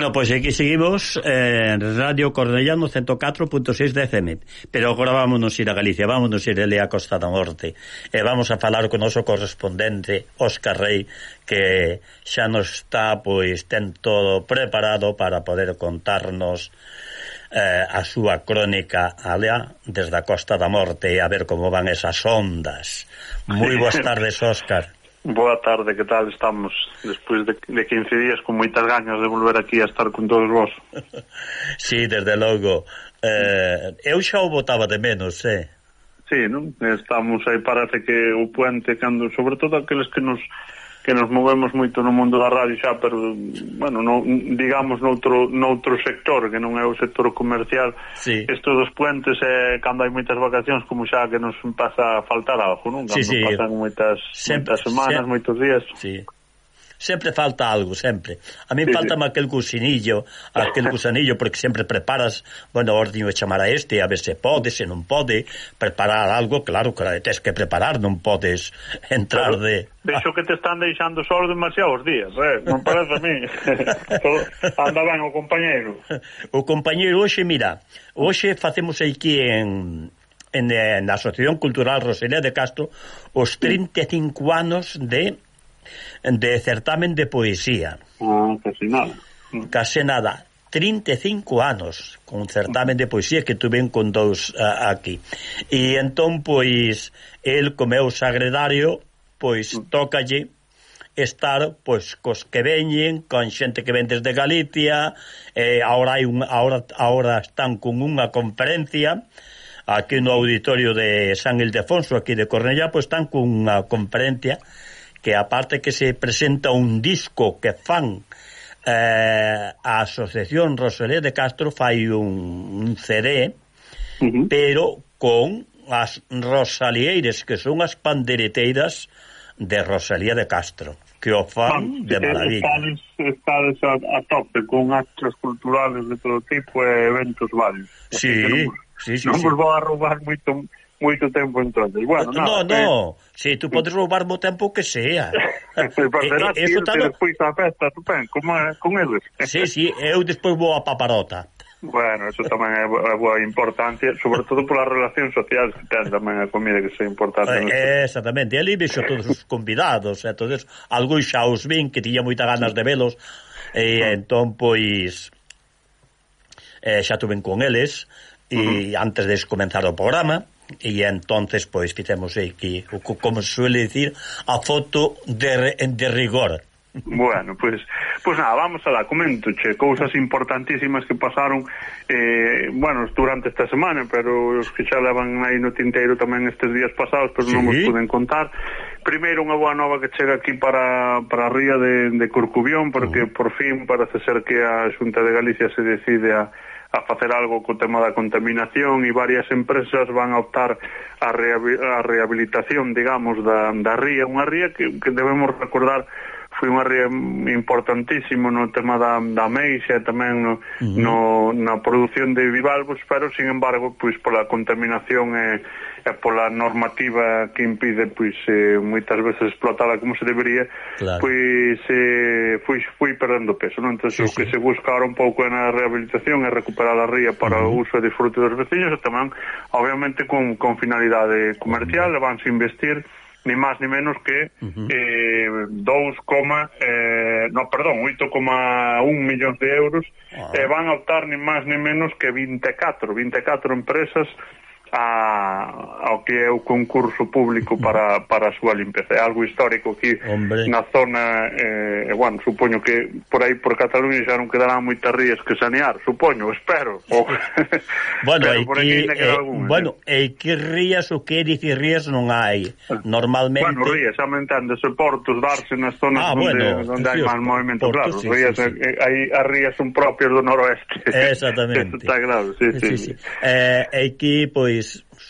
Bueno, pois pues aquí seguimos en eh, Radio Cornellano 104.6 de FM Pero agora vámonos ir a Galicia, vámonos ir a a Costa da Morte E vamos a falar con o noso correspondente Óscar Rey Que xa nos está, pois, ten todo preparado para poder contarnos eh, a súa crónica alea desde a Costa da Morte E a ver como van esas ondas. Moi boas tardes, Óscar. Boa tarde, que tal estamos? Despois de, de 15 días con moitas gañas de volver aquí a estar con todos vos. Si, sí, desde logo. Eh, eu xa o votaba de menos, eh. Si, sí, non? estamos aí parece que o puente cando, sobre todo aqueles que nos que nos movemos moito no mundo da radio xa, pero, bueno, no, digamos noutro, noutro sector, que non é o sector comercial, sí. isto dos puentes é eh, cando hai moitas vacacións, como xa que nos pasa a faltar algo, non? Cando sí, sí. pasan moitas, sempre, moitas semanas, sempre, moitos días. Sí sempre falta algo, sempre. A min sí, falta sí. aquel gusinillo, aquel gusanillo, porque sempre preparas, bueno, ordino de chamar a este, a ver se pode, se non pode, preparar algo, claro, que claro, tens que preparar, non podes entrar claro, de... Deixo que te están deixando solo demasiados días, eh? non parece a mí. Anda ben o compañeiro. O compañeiro hoxe, mira, hoxe facemos aquí en, en, en a Asociación Cultural Rosalía de Castro os 35 anos de de certamen de poesía. Ah, casi nada. Case nada. 35 anos con certamen de poesía que tuven con dous uh, aquí. E entón, pois, el comeu sagredario, pois, mm. tócalle estar pois cos que veñen, con xente que ven desde Galicia, eh, agora hai un, agora, agora están con unha conferencia aquí no auditorio de San Ildefonso, aquí de Cornellá, pois están con unha conferencia que aparte que se presenta un disco que fan eh, a Asociación Rosalé de Castro fai un, un CD uh -huh. pero con as rosalieiras que son as pandereteiras de Rosalía de Castro que o fan de eh, maravilla estades, estades a, a tope con actos culturales de todo tipo e eventos varios sí, sí, sí, non sí. vos vou a roubar moito moito tempo entonces. Bueno, nada, no, eh. no, si, sí, tú podes roubarmo tempo que sea. Eh, eso talo... despois a festa, tú pen, como é, con eles. Sí, sí, eu despois vou a paparota. Bueno, eso tamén é boa importancia, sobre todo pola relación social que ten tamén a comida que é importante. Eh, exactamente, ali vexo todos os convidados, e todos, algúns xa os vin que tiña moita ganas de velos, e ah. entón, pois, eh, xa tuven con eles, e uh -huh. antes de comenzar o programa, e entonces pois fixemos aquí, como se suele dicir, a foto de, de rigor. Bueno, pois pues, pues nada, vamos a la comento, che, cousas importantísimas que pasaron eh, bueno, durante esta semana, pero os que xa levan aí no tinteiro tamén estes días pasados, pero sí. non os poden contar. Primeiro unha boa nova que chega aquí para, para a ría de, de Corcubión, porque uh -huh. por fin parece ser que a Xunta de Galicia se decide a a facer algo co tema da contaminación e varias empresas van a optar a, a rehabilitación, digamos, da, da ría, unha ría que, que debemos recordar foi unha ría importantísimo no tema da, da meixa e tamén no, uh -huh. no, na produción de bivalvos, pero, sin embargo, pois pola contaminación e, e pola normativa que impide pois eh, moitas veces explotada como se debería, claro. pois eh, foi, foi perdendo peso. Non? Entón, sí, o que sí. se busca ahora un pouco na rehabilitación é recuperar a ría para uh -huh. o uso e disfrute dos veciños e tamén, obviamente, con, con finalidade comercial, uh -huh. vanse investir ni máis ni menos que uh -huh. eh, 2, eh, no, perdón, 8,1 millóns de euros, uh -huh. e eh, van a optar ni máis ni menos que 24, 24 empresas a, ao que é o concurso público para, para a súa limpeza. É algo histórico aquí Hombre. na zona, eh, bueno, supoño que por aí por Cataluña xa non quedarán moitas rías que sanear, supoño, espero. O... bueno, Pero por que, eh, eh, bueno, e eh, que rías o que dicir rías non hai normalmente. Bueno, rías, xa me entendes, portos, darse nas zonas ah, onde, bueno, onde hai máis movimento, claro. Sí, rías, sí, sí. Eh, hai, as rías son propias do noroeste. Exactamente. Está grave, sí, sí. sí, sí. sí. Eh, aquí, pois,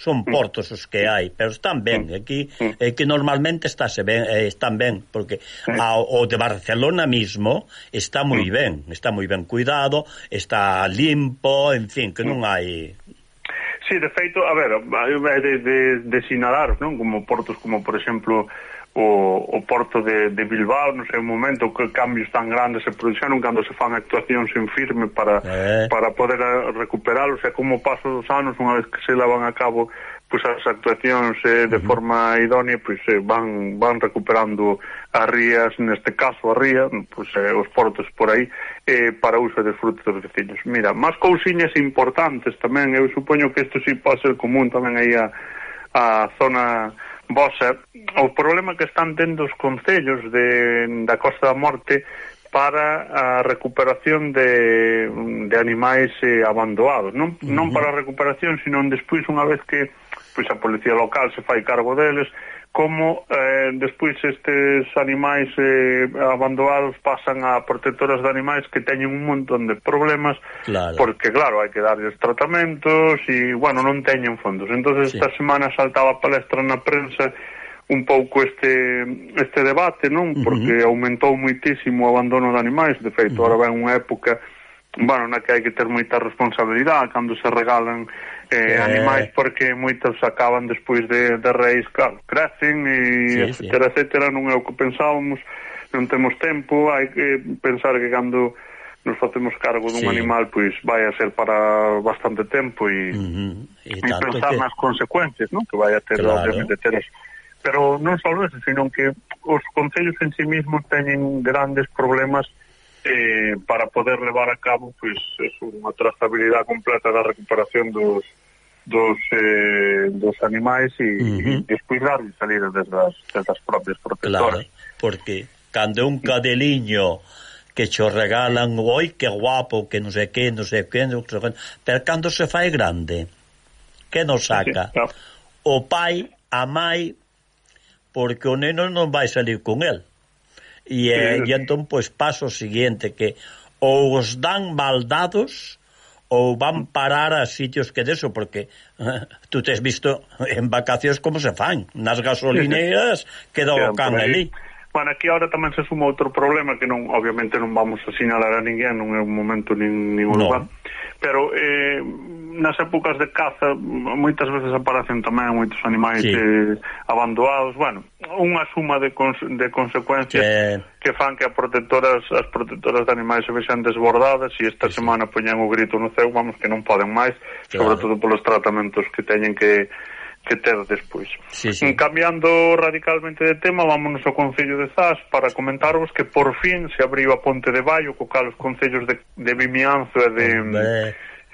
son mm. portos os que hai, pero están ben mm. aquí, mm. é que normalmente estáse ben, eh, están ben, porque eh. a, o de Barcelona mismo está moi ben, está moi ben cuidado, está limpo, en fin, que non hai Sí, de feito, a ver, de, de, de sinalar, non? Como portos como, por exemplo, o, o porto de, de Bilbao no seu momento que cambios tan grandes se produxeron cando se fan actuacións en firme para, eh. para poder eh, recuperarlos e como paso dos anos unha vez que se lavan a cabo pois as actuacións eh, de uh -huh. forma idónea pois eh, van, van recuperando as rías, neste caso a ría pois, eh, os portos por aí eh, para uso de frutos dos vecinos mira, máis cousiñas importantes tamén eu supoño que isto si sí pode ser común tamén aí a, a zona vosa, o problema que están tendo os concellos de, da Costa da Morte para a recuperación de, de animais eh, abandonados, non, non uh -huh. para a recuperación, sino despois unha vez que pois a policía local se fai cargo deles, como eh, despois estes animais eh, abandonados pasan a protectoras de animais que teñen un montón de problemas claro. porque claro, hai que darles tratamentos e bueno, non teñen fondos entonces sí. esta semana saltaba palestra na prensa un pouco este este debate, non? Porque uh -huh. aumentou muitísimo o abandono de animais, de feito, uh -huh. ora ven unha época bueno, na que hai que ter moita responsabilidade cando se regalan eh, eh... animais porque moitos acaban despois de, de reis, claro, crecen e sí, etcétera, sí. etcétera, non é o que pensábamos, non temos tempo, hai que pensar que cando nos facemos cargo dun sí. animal pois vai a ser para bastante tempo e, uh -huh. e, e pensar que... nas consecuencias non? que vai a ter claro. obviamente ter pero non só eso, sino que os concellos en sí mismos teñen grandes problemas eh, para poder levar a cabo pois, es unha trazabilidade completa da recuperación dos, dos, eh, dos animais e, uh -huh. e descuidar e salir destas, destas propias protectoras. Claro, porque cando un cadeliño que cho regalan, oi, que guapo, que non sei que, non sei que, non sei que, pero cando se fai grande, que nos saca? Sí, claro. O pai, a mai, porque o neno non vai salir con el. E, eh, sí, e entón, pois, paso o seguinte, que ou os dan baldados ou van parar a sitios que deso, porque eh, tú tes visto en vacacións como se fan, nas gasolineras queda o can ali. Bueno, aquí ahora tamén se suma outro problema que non, obviamente non vamos a sinalar a ninguén, non é un momento nin, nin no. lugar, pero eh, nas épocas de caza moitas veces aparecen tamén moitos animais sí. eh, abandonados, bueno, unha suma de, cons de consecuencias que... que fan que a protectoras as protectoras de animais se vexan desbordadas e esta sí, semana poñen o grito no ceu, vamos, que non poden máis, claro. sobre todo polos tratamentos que teñen que que ter despois. Sí, sí. Cambiando radicalmente de tema, vámonos ao Concello de Zas para comentarvos que por fin se abriu a Ponte de Baio, co cal os Concellos de, de Vimianzo e de,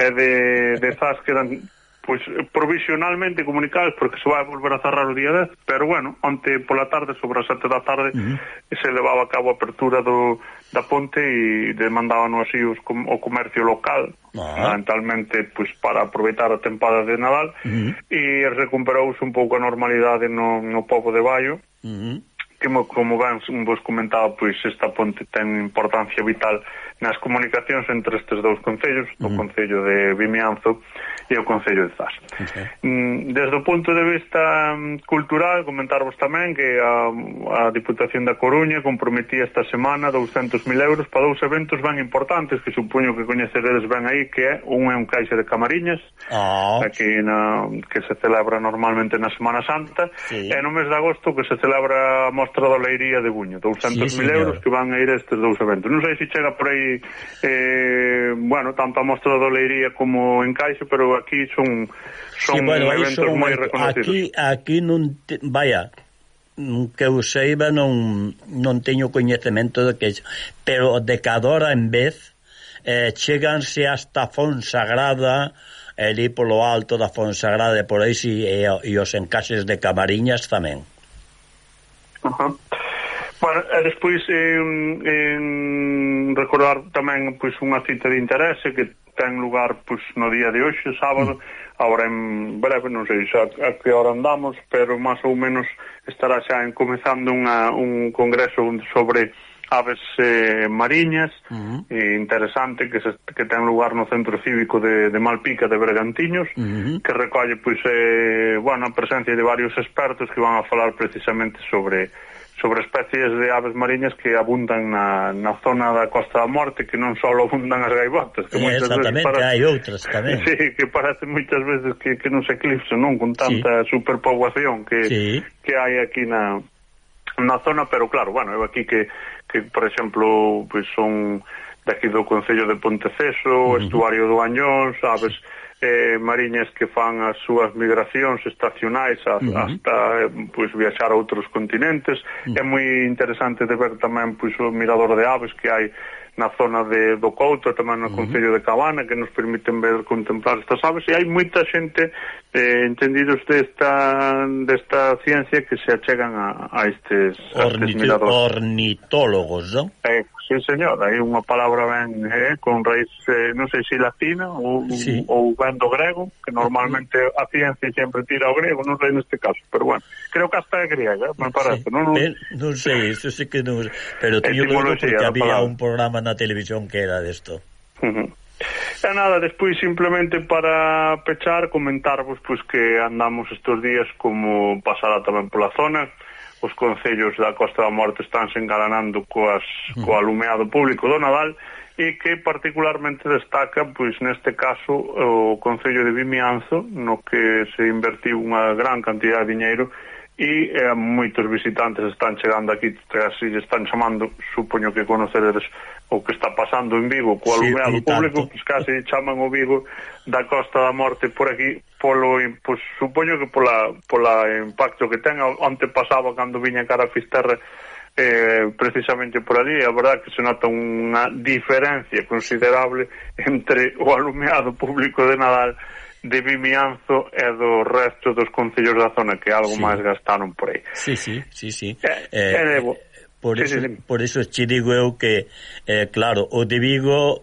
e de, de Zas quedan pois provisionalmente comunicados porque se vai volver a cerrar o día 10, pero bueno, onte pola tarde sobre as 7 da tarde uh -huh. se levaba a cabo a apertura do da ponte e demandaban así os, o comercio local, ah. fundamentalmente pois, para aproveitar a tempada de Nadal, uh -huh. e recuperouse un pouco a normalidade no, no povo de Baio, uh -huh. que como ben vos comentaba, pois esta ponte ten importancia vital nas comunicacións entre estes dous concellos, uh -huh. o concello de Vimianzo e o Concello de Zas. Okay. Mm, desde o punto de vista mm, cultural, comentarvos tamén que a, a Diputación da Coruña comprometía esta semana 200.000 euros para dous eventos ben importantes que supoño que coñeceredes ben aí, que é un é un caixa de Camariñas, ah. oh. aquí na, que se celebra normalmente na Semana Santa, sí. e no mes de agosto que se celebra a Mostra da Leiría de Buño, 200.000 sí, euros que van a ir a estes dous eventos. Non sei se chega por aí, eh, bueno, tanto a Mostra da Leiría como en Caixa, pero aquí son son sí, bueno, eventos moi reconocidos. Aquí aquí non te, vaya, que eu seiba non, non teño coñecemento de que pero de cadora en vez eh, cheganse hasta Fonsagrada elí polo alto da Fonsagrada e por aí si, e, e os encases de Camariñas tamén uh -huh. bueno, e despois en, en recordar tamén pois, unha cita de interese que ten lugar pois, no día de hoxe, sábado, agora en breve, non sei xa a que hora andamos, pero máis ou menos estará xa en comezando unha, un congreso sobre aves eh, mariñas uh -huh. eh, interesante que, se, que ten lugar no centro cívico de, de Malpica de Bregantiños uh -huh. que recolle pois eh, bueno, a presencia de varios expertos que van a falar precisamente sobre sobre especies de aves mariñas que abundan na, na zona da Costa da Morte que non só abundan as gaivotas que sí, moitas veces para... hai outras tamén sí, que parece moitas veces que, que non se eclipse non con tanta sí. superpoboación que, sí. que hai aquí na, na zona pero claro, bueno, eu aquí que, que por exemplo pues son daqui do Concello de Ponteceso, uh -huh. Estuario do Añón, sabes, sí eh, mariñas que fan as súas migracións estacionais a, uh -huh. hasta eh, pois viaxar a outros continentes. Uh -huh. É moi interesante de ver tamén pois o mirador de aves que hai na zona de do Couto, tamén no uh -huh. Concello de Cabana, que nos permiten ver contemplar estas aves, e hai moita xente eh, entendidos desta, desta ciencia que se achegan a, a estes, Ornito, a estes miradores. Ornitólogos, non? Eh, Sí, señor, hai unha palabra ben eh, con raíz, eh, non sei se latina ou, sí. ou ben do grego, que normalmente a ciencia sempre tira o grego, non sei neste caso, pero bueno, creo que hasta é grega, me parece. Sí. Non, non... Non sei, isto sí que non... Pero tío lo digo porque había un programa na televisión que era desto. De uh -huh. E nada, despois simplemente para pechar, comentarvos pois que andamos estes días como pasará tamén pola zona, os concellos da Costa da Morte están se engalanando coas, mm. co alumeado público do Nadal e que particularmente destaca pois neste caso o Concello de Vimianzo no que se invertiu unha gran cantidad de diñeiro e eh, moitos visitantes están chegando aquí casi están chamando supoño que conoceredes o que está pasando en Vigo co alumeado sí, público pois pues, casi chaman o Vigo da Costa da Morte por aquí polo pues, supoño que pola, pola impacto que ten onte pasaba cando viña cara a Fisterra eh, precisamente por ali, a verdad que se nota unha diferencia considerable entre o alumeado público de Nadal de Vimianzo e do resto dos concellos da zona que algo sí. máis gastaron por aí. Sí, sí, sí, sí. Eh, eh, eh, por, sí, eso, sí, sí. por eso che digo eu que eh, claro, o de Vigo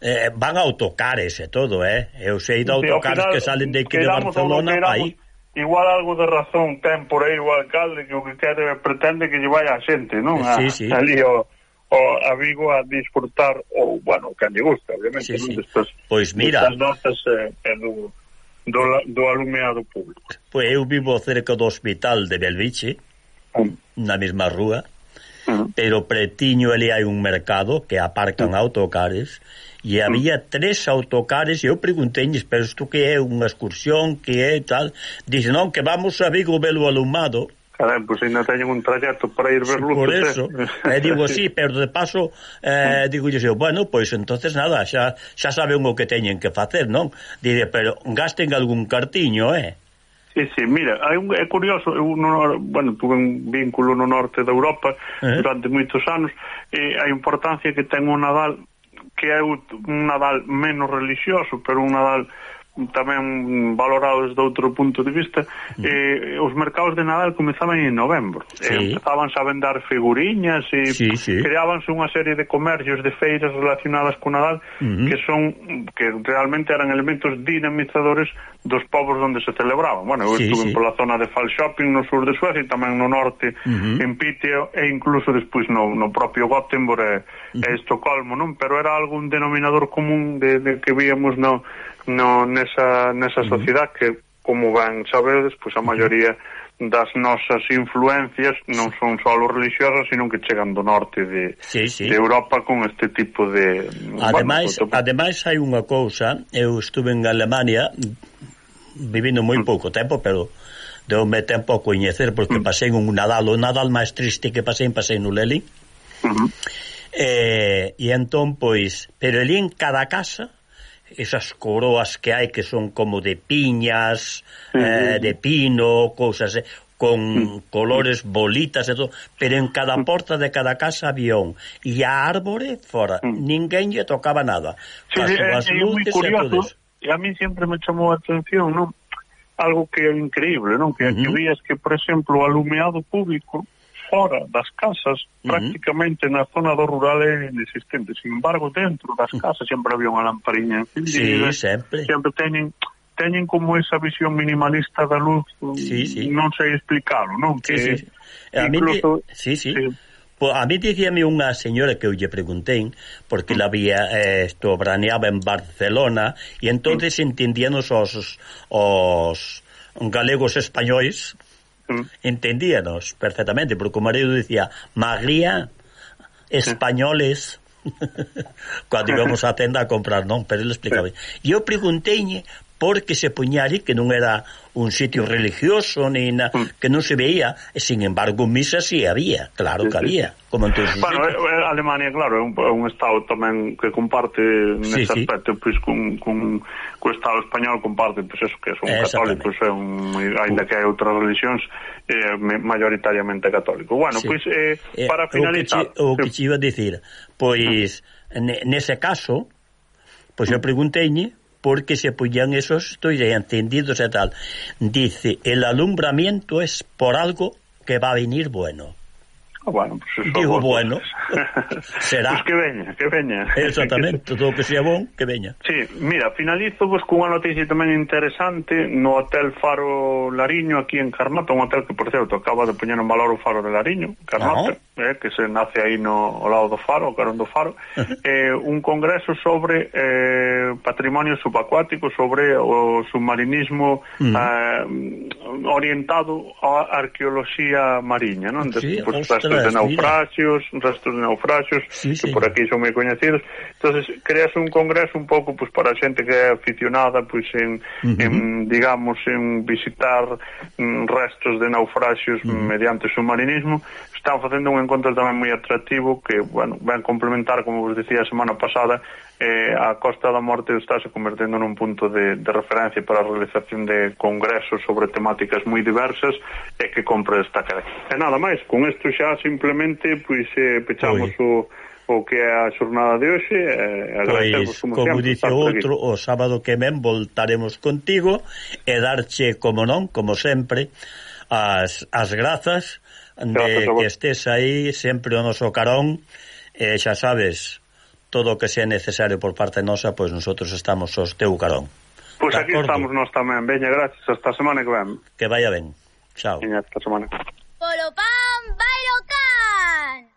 eh, van autocares e todo, eh? Eu sei de autocares sí, final, que salen de aquí de Barcelona aí. Igual algo de razón ten por aí o alcalde que o que quere pretende que lle vaya a xente, non? Sí, a, sí. Ali o o, a Vigo a disfrutar ou, bueno, que lle gusta, obviamente, sí, sí. Destas, pois mira, notas eh, eh, do, do, do alumeado público. Pois eu vivo cerca do hospital de Belviche, mm. na mesma rúa, ah. pero pretiño ali hai un mercado que aparcan mm. autocares e había tres autocares e eu preguntei, pero isto que é unha excursión, que é tal? Dice, non, que vamos a Vigo velo alumado Caramba, pois ainda teñen un trayecto para ir ver luces. Por eh. eso, eh? digo sí, pero de paso, eh, digo yo, bueno, pois entonces nada, xa, xa saben o que teñen que facer, non? Dire, pero gasten algún cartiño, eh? Sí, sí, mira, hai un, é curioso, eu no, bueno, tuve un vínculo no norte da Europa eh? durante moitos anos, e a importancia que ten o Nadal, que é un Nadal menos religioso, pero un Nadal tamén valorados de outro punto de vista, mm. eh, os mercados de Nadal comezaban en novembro. Eh, sí. Eh, empezaban a vender figuriñas e sí, sí. creábanse unha serie de comercios, de feiras relacionadas con Nadal mm. que son que realmente eran elementos dinamizadores dos povos onde se celebraban. Bueno, eu sí, estuve sí. pola zona de Fall Shopping no sur de Suecia e tamén no norte, mm -hmm. en Piteo e incluso despois no, no propio Gothenburg e, mm -hmm. e mm-hmm. Estocolmo, non? Pero era algún denominador común de, de que víamos no, no, nesa, nesa sociedade que, como ben sabedes, pois a maioría das nosas influencias non son só religiosas, sino que chegan do norte de, sí, sí. de Europa con este tipo de... Ademais, bueno, ademais hai unha cousa, eu estuve en Alemania vivindo moi mm. pouco tempo, pero deu-me tempo a coñecer porque mm. pasei un Nadal, o Nadal máis triste que pasei, pasei no Lelín. Uh -huh. eh, e entón, pois, pero ali en cada casa esas coroas que hai que son como de piñas, uh -huh. eh, de pino, cousas eh, con colores, bolitas e todo, pero en cada porta de cada casa había un. E a árbore, fora, ninguén lle tocaba nada. Sí, As é, é, é moi curioso, e a mí sempre me chamou a atención, non? Algo que é increíble, non? Que, uh -huh. que vías que, por exemplo, o alumeado público, uh fora das casas, uh -huh. prácticamente na zona do rural é inexistente. Sin embargo, dentro das casas sempre había unha lampariña encendida. Sí, sempre. Sempre teñen teñen como esa visión minimalista da luz, sí, sí. non sei explicalo, non? Que sí, sí. A incluso, mí, sí, sí. sí. Pues a mí dicíame unha señora que eu lle preguntei porque la había eh, esto braneaba en Barcelona e entonces entendíanos os os galegos españois mm. entendíanos perfectamente, porque o marido dicía, magría, españoles, cando íbamos á tenda a comprar, non? Pero ele explicaba. E eu preguntei porque se poñía ali que non era un sitio religioso ni na, mm. que non se veía, e sin embargo misa si sí había, claro que había, como en todos Bueno, sitios. Eh, eh, Alemania, claro, é un, un estado tamén que comparte nese sí, sí. aspecto pois con, con co estado español comparte pois eso que son eh, católicos, pois, é un aínda que hai outras religións eh, mayoritariamente católico. Bueno, sí. pois eh, para finalizar, o que che iba a dicir, pois mm. nese caso, pois eu mm. preguntei porque se poñían esos estoy encendidos e tal. Dice, el alumbramiento es por algo que va a venir bueno. Ah, bueno, pues eso Digo, vos, bueno, será. Pues que veña, que veña. Exactamente, todo que sea bon, que veña. Sí, mira, finalizo pues cunha noticia tamén interesante no Hotel Faro Lariño aquí en Carnota, un hotel que, por certo, acaba de poñer en valor o Faro de Lariño, Carnota, eh, que se nace aí no ao lado do Faro, carón do Faro, eh, un congreso sobre eh, patrimonio subacuático, sobre o submarinismo uh -huh. eh, orientado á arqueoloxía mariña, non? Sí, Despois, restos de naufragios, mira. restos de naufragios, sí, que sí. por aquí son moi coñecidos. entonces creas un congreso un pouco pues, para a xente que é aficionada pois, pues, en, uh -huh. en, digamos, en visitar mm, restos de naufragios uh -huh. mediante submarinismo. Están facendo un encontro tamén moi atractivo que, bueno, van complementar, como vos decía a semana pasada, eh, a Costa da Morte estáse convertendo nun punto de, de referencia para a realización de congresos sobre temáticas moi diversas e que compre destacar. E nada máis, con isto xa simplemente pois eh, pechamos pois. o o que é a xornada de hoxe eh, agradecemos pois, como, como dice outro aquí. o sábado que ven voltaremos contigo e darche como non como sempre as, as grazas de gracias que estés aí sempre o noso carón e xa sabes todo o que sea necesario por parte nosa, pois nosotros estamos os teu carón. Pois aquí acordo? estamos nós tamén. Veña, gracias. Hasta a semana que ven. Que vaya ben. Chao. Veña, hasta a semana. Polo pan, bailo can!